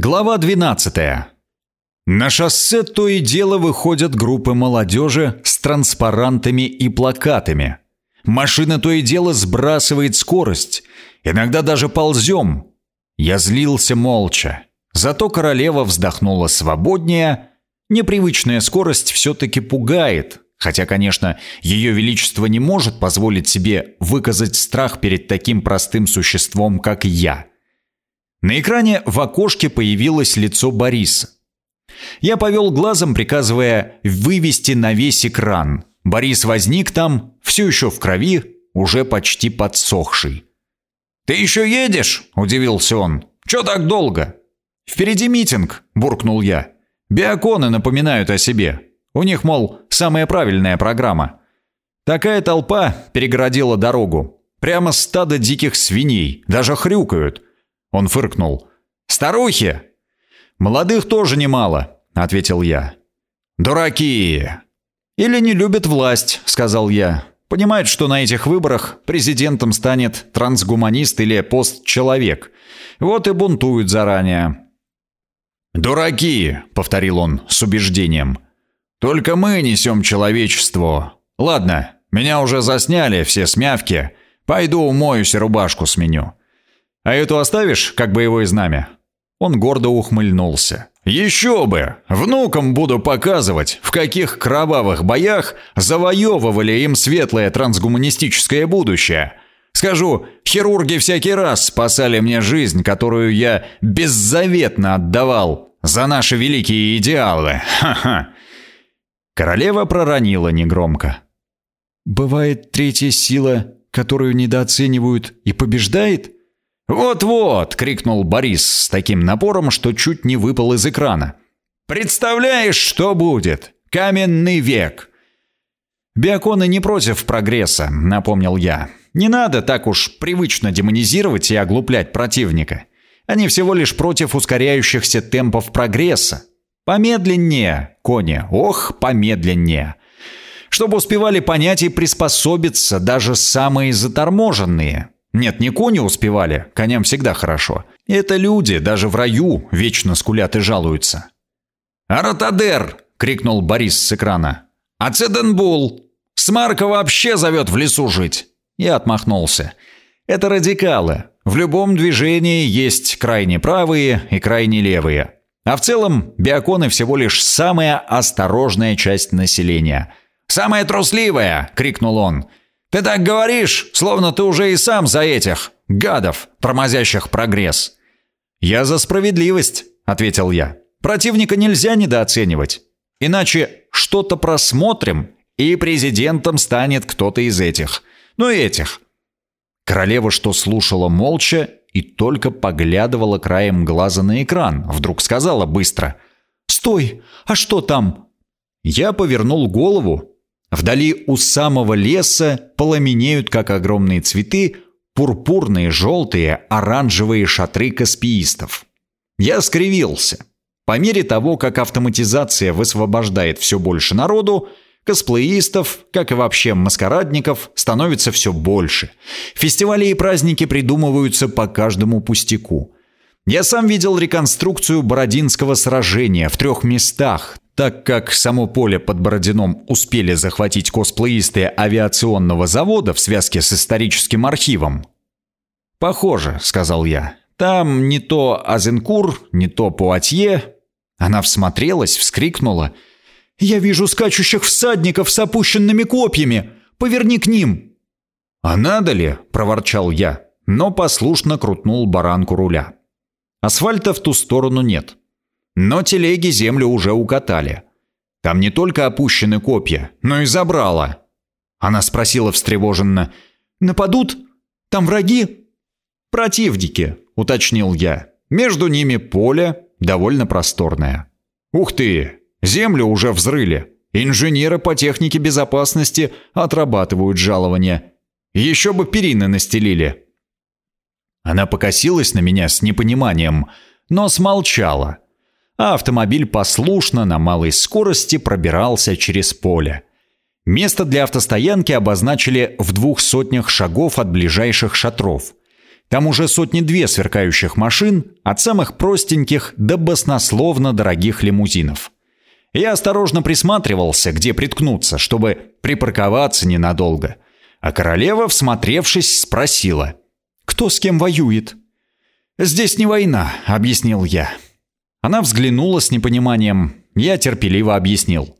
Глава 12. На шоссе то и дело выходят группы молодежи с транспарантами и плакатами. Машина то и дело сбрасывает скорость. Иногда даже ползем. Я злился молча. Зато королева вздохнула свободнее. Непривычная скорость все-таки пугает. Хотя, конечно, ее величество не может позволить себе выказать страх перед таким простым существом, как я – на экране в окошке появилось лицо Бориса. Я повел глазом, приказывая вывести на весь экран. Борис возник там, все еще в крови, уже почти подсохший. «Ты еще едешь?» – удивился он. «Че так долго?» «Впереди митинг», – буркнул я. «Биоконы напоминают о себе. У них, мол, самая правильная программа». Такая толпа перегородила дорогу. Прямо стадо диких свиней, даже хрюкают – он фыркнул. «Старухи!» «Молодых тоже немало», — ответил я. «Дураки!» «Или не любят власть», — сказал я. «Понимают, что на этих выборах президентом станет трансгуманист или постчеловек. Вот и бунтуют заранее». «Дураки!» — повторил он с убеждением. «Только мы несем человечеству. Ладно, меня уже засняли все смявки. Пойду умоюсь и рубашку сменю. А эту оставишь, как боевое знамя?» Он гордо ухмыльнулся. «Еще бы! Внукам буду показывать, в каких кровавых боях завоевывали им светлое трансгуманистическое будущее. Скажу, хирурги всякий раз спасали мне жизнь, которую я беззаветно отдавал за наши великие идеалы. Ха-ха!» Королева проронила негромко. «Бывает третья сила, которую недооценивают и побеждает?» «Вот-вот!» — крикнул Борис с таким напором, что чуть не выпал из экрана. «Представляешь, что будет? Каменный век!» «Биоконы не против прогресса», — напомнил я. «Не надо так уж привычно демонизировать и оглуплять противника. Они всего лишь против ускоряющихся темпов прогресса. Помедленнее, кони, ох, помедленнее. Чтобы успевали понять и приспособиться даже самые заторможенные». Нет, не кони успевали, коням всегда хорошо. Это люди, даже в раю, вечно скулят и жалуются. «Аратадер!» — крикнул Борис с экрана. «Ацеденбул! Смарка вообще зовет в лесу жить!» Я отмахнулся. «Это радикалы. В любом движении есть крайне правые и крайне левые. А в целом биоконы всего лишь самая осторожная часть населения». «Самая трусливая!» — крикнул он. Ты так говоришь, словно ты уже и сам за этих гадов, тормозящих прогресс. Я за справедливость, ответил я. Противника нельзя недооценивать. Иначе что-то просмотрим, и президентом станет кто-то из этих. Ну, этих. Королева, что слушала молча и только поглядывала краем глаза на экран, вдруг сказала быстро. «Стой! А что там?» Я повернул голову Вдали у самого леса пламенеют, как огромные цветы, пурпурные, желтые, оранжевые шатры каспиистов. Я скривился. По мере того, как автоматизация высвобождает все больше народу, косплеистов, как и вообще маскарадников, становится все больше. Фестивали и праздники придумываются по каждому пустяку. Я сам видел реконструкцию Бородинского сражения в трех местах, так как само поле под Бородином успели захватить косплеисты авиационного завода в связке с историческим архивом. «Похоже», — сказал я. «Там не то Азенкур, не то Пуатье». Она всмотрелась, вскрикнула. «Я вижу скачущих всадников с опущенными копьями! Поверни к ним!» «А надо ли?» — проворчал я, но послушно крутнул баранку руля. Асфальта в ту сторону нет. Но телеги землю уже укатали. Там не только опущены копья, но и забрала. Она спросила встревоженно. «Нападут? Там враги?» «Противники», — уточнил я. «Между ними поле, довольно просторное». «Ух ты! Землю уже взрыли. Инженеры по технике безопасности отрабатывают жалования. Еще бы перины настелили». Она покосилась на меня с непониманием, но смолчала а автомобиль послушно на малой скорости пробирался через поле. Место для автостоянки обозначили в двух сотнях шагов от ближайших шатров. Там уже сотни-две сверкающих машин, от самых простеньких до баснословно дорогих лимузинов. Я осторожно присматривался, где приткнуться, чтобы припарковаться ненадолго. А королева, всмотревшись, спросила, «Кто с кем воюет?» «Здесь не война», — объяснил я. Она взглянула с непониманием. Я терпеливо объяснил.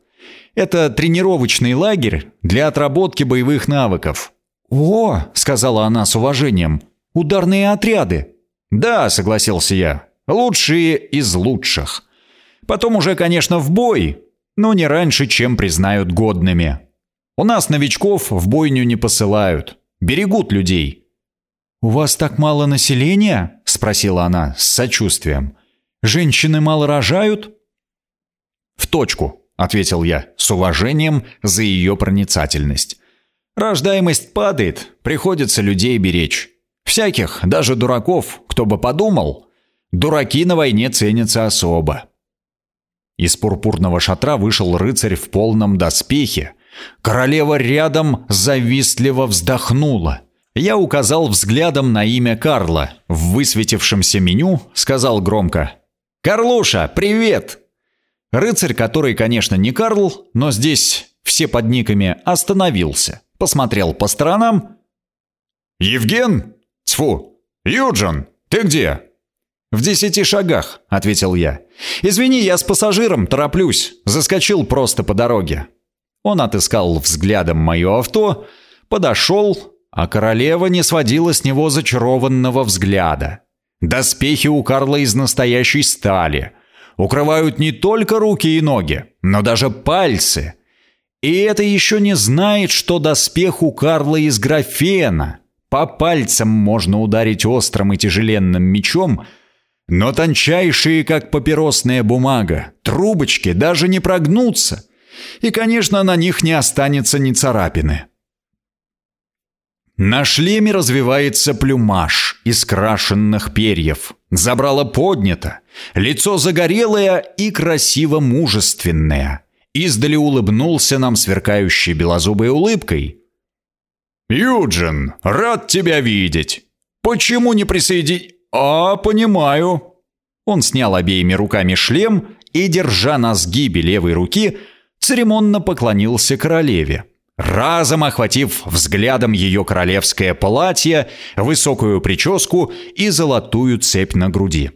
«Это тренировочный лагерь для отработки боевых навыков». «О!» — сказала она с уважением. «Ударные отряды». «Да», — согласился я. «Лучшие из лучших». Потом уже, конечно, в бой, но не раньше, чем признают годными. У нас новичков в бойню не посылают, берегут людей. «У вас так мало населения?» – спросила она с сочувствием. «Женщины мало рожают?» «В точку», – ответил я с уважением за ее проницательность. «Рождаемость падает, приходится людей беречь. Всяких, даже дураков, кто бы подумал. Дураки на войне ценятся особо. Из пурпурного шатра вышел рыцарь в полном доспехе. Королева рядом завистливо вздохнула. Я указал взглядом на имя Карла. В высветившемся меню сказал громко «Карлуша, привет!» Рыцарь, который, конечно, не Карл, но здесь все под никами, остановился, посмотрел по сторонам. «Евген? Тьфу! Юджин, ты где?» «В десяти шагах», — ответил я. «Извини, я с пассажиром, тороплюсь. Заскочил просто по дороге». Он отыскал взглядом мое авто, подошел, а королева не сводила с него зачарованного взгляда. Доспехи у Карла из настоящей стали. Укрывают не только руки и ноги, но даже пальцы. И это еще не знает, что доспех у Карла из графена. По пальцам можно ударить острым и тяжеленным мечом — но тончайшие, как папиросная бумага, трубочки даже не прогнутся. И, конечно, на них не останется ни царапины. На шлеме развивается плюмаж из крашенных перьев. Забрало поднято, лицо загорелое и красиво мужественное. Издали улыбнулся нам сверкающей белозубой улыбкой. «Юджин, рад тебя видеть! Почему не присоединить...» «А, понимаю». Он снял обеими руками шлем и, держа на сгибе левой руки, церемонно поклонился королеве, разом охватив взглядом ее королевское платье, высокую прическу и золотую цепь на груди.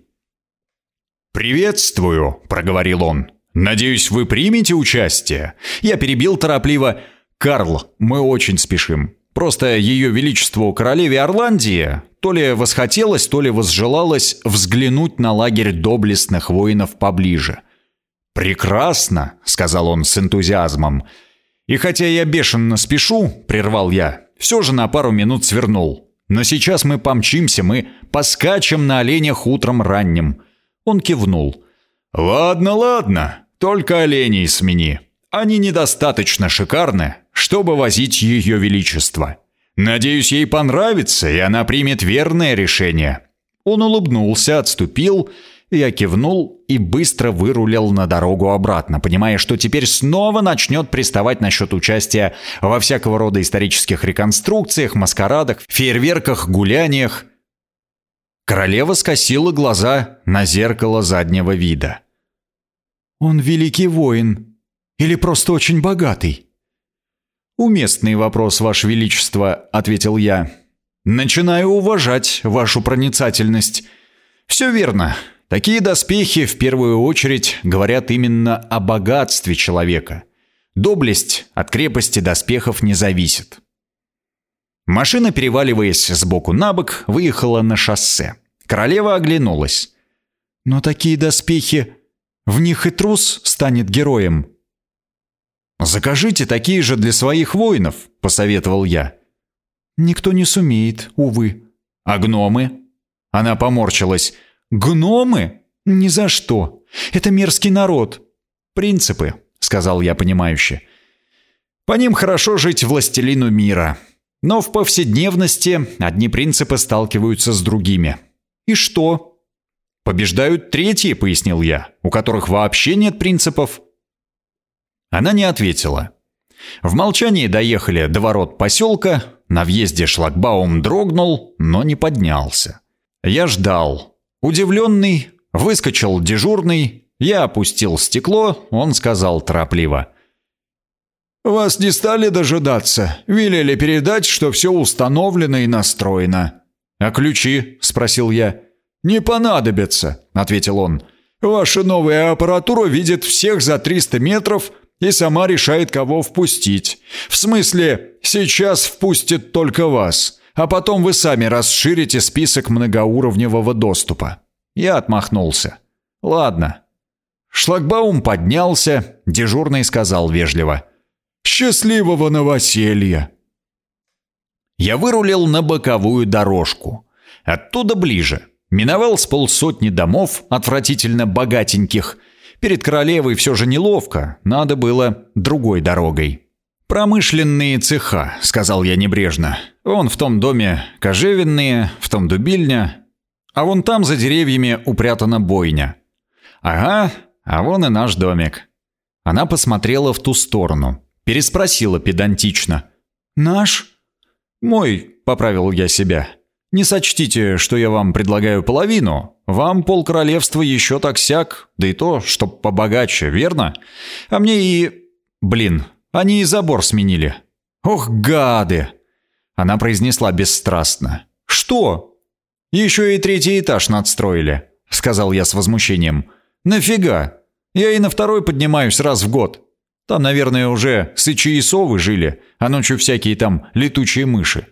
«Приветствую», — проговорил он. «Надеюсь, вы примете участие?» Я перебил торопливо. «Карл, мы очень спешим. Просто ее величеству королеве Орландии то ли восхотелось, то ли возжелалось взглянуть на лагерь доблестных воинов поближе. «Прекрасно», — сказал он с энтузиазмом. «И хотя я бешено спешу», — прервал я, — «все же на пару минут свернул. Но сейчас мы помчимся, мы поскачем на оленях утром ранним». Он кивнул. «Ладно, ладно, только оленей смени. Они недостаточно шикарны, чтобы возить ее величество. Надеюсь, ей понравится, и она примет верное решение». Он улыбнулся, отступил, я кивнул и быстро вырулил на дорогу обратно, понимая, что теперь снова начнет приставать насчет участия во всякого рода исторических реконструкциях, маскарадах, фейерверках, гуляниях. Королева скосила глаза на зеркало заднего вида. «Он великий воин. Или просто очень богатый?» «Уместный вопрос, Ваше Величество», — ответил я. «Начинаю уважать вашу проницательность». «Все верно. Такие доспехи, в первую очередь, говорят именно о богатстве человека. Доблесть от крепости доспехов не зависит». Машина, переваливаясь с боку на бок, выехала на шоссе. Королева оглянулась. «Но такие доспехи... В них и трус станет героем», «Закажите такие же для своих воинов», — посоветовал я. «Никто не сумеет, увы». «А гномы?» Она поморщилась. «Гномы? Ни за что. Это мерзкий народ». «Принципы», — сказал я понимающе. «По ним хорошо жить властелину мира. Но в повседневности одни принципы сталкиваются с другими. И что?» «Побеждают третьи», — пояснил я, «у которых вообще нет принципов». Она не ответила. В молчании доехали до ворот поселка, На въезде шлагбаум дрогнул, но не поднялся. Я ждал. Удивленный, выскочил дежурный, я опустил стекло, он сказал торопливо. «Вас не стали дожидаться. Велели передать, что все установлено и настроено». «А ключи?» – спросил я. «Не понадобятся», – ответил он. «Ваша новая аппаратура видит всех за 300 метров и сама решает, кого впустить. В смысле, сейчас впустит только вас, а потом вы сами расширите список многоуровневого доступа». Я отмахнулся. «Ладно». Шлагбаум поднялся, дежурный сказал вежливо – Счастливого новоселья!» Я вырулил на боковую дорожку. Оттуда ближе. Миновал с полсотни домов, отвратительно богатеньких. Перед королевой все же неловко, надо было другой дорогой. «Промышленные цеха», — сказал я небрежно. «Вон в том доме кожевенные, в том дубильня, а вон там за деревьями упрятана бойня». «Ага, а вон и наш домик». Она посмотрела в ту сторону. Переспросила педантично. «Наш?» «Мой», — поправил я себя. «Не сочтите, что я вам предлагаю половину. Вам полкоролевства еще так сяк, да и то, чтоб побогаче, верно? А мне и... Блин, они и забор сменили. Ох, гады!» Она произнесла бесстрастно. «Что?» «Еще и третий этаж надстроили», — сказал я с возмущением. «Нафига? Я и на второй поднимаюсь раз в год. Там, наверное, уже сычи и совы жили, а ночью всякие там летучие мыши.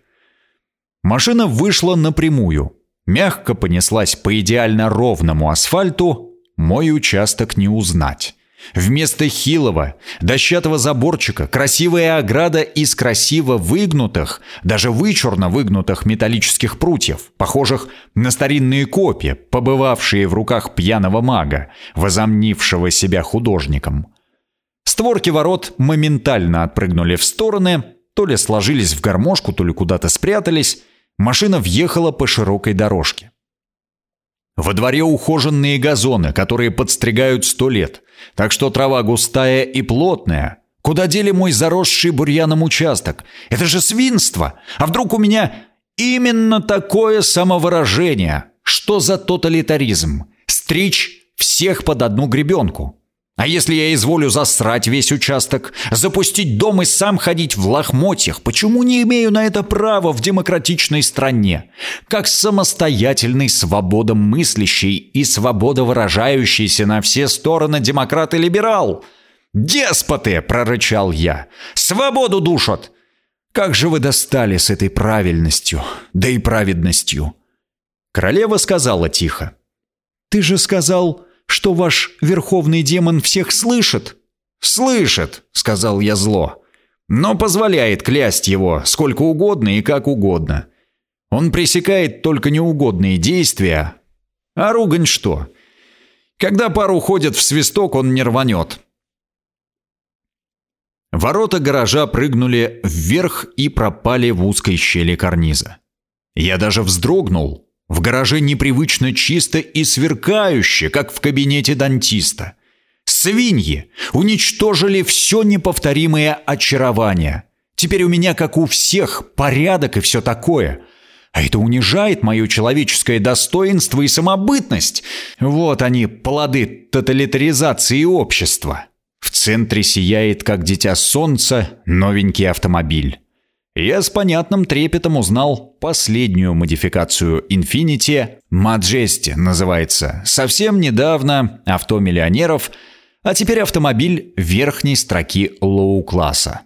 Машина вышла напрямую. Мягко понеслась по идеально ровному асфальту. Мой участок не узнать. Вместо хилого, дощатого заборчика красивая ограда из красиво выгнутых, даже вычурно выгнутых металлических прутьев, похожих на старинные копья, побывавшие в руках пьяного мага, возомнившего себя художником. Створки ворот моментально отпрыгнули в стороны, то ли сложились в гармошку, то ли куда-то спрятались. Машина въехала по широкой дорожке. Во дворе ухоженные газоны, которые подстригают сто лет, так что трава густая и плотная. Куда дели мой заросший бурьяном участок? Это же свинство! А вдруг у меня именно такое самовыражение? Что за тоталитаризм? Стричь всех под одну гребенку? А если я изволю засрать весь участок, запустить дом и сам ходить в лохмотьях, почему не имею на это права в демократичной стране? Как самостоятельный свободомыслящий и свободовыражающийся на все стороны демократ и либерал? «Деспоты!» — прорычал я. «Свободу душат!» Как же вы достали с этой правильностью, да и праведностью!» Королева сказала тихо. «Ты же сказал, что ваш верховный демон всех слышит?» «Слышит», — сказал я зло, «но позволяет клясть его сколько угодно и как угодно. Он пресекает только неугодные действия. А ругань что? Когда пар уходит в свисток, он не рванет». Ворота гаража прыгнули вверх и пропали в узкой щели карниза. Я даже вздрогнул, в гараже непривычно чисто и сверкающе, как в кабинете дантиста. Свиньи уничтожили все неповторимое очарование. Теперь у меня, как у всех, порядок и все такое. А это унижает мое человеческое достоинство и самобытность. Вот они, плоды тоталитаризации общества. В центре сияет, как дитя солнца, новенький автомобиль. Я с понятным трепетом узнал последнюю модификацию Infiniti Majesty называется, совсем недавно авто миллионеров, а теперь автомобиль верхней строки лоу-класса.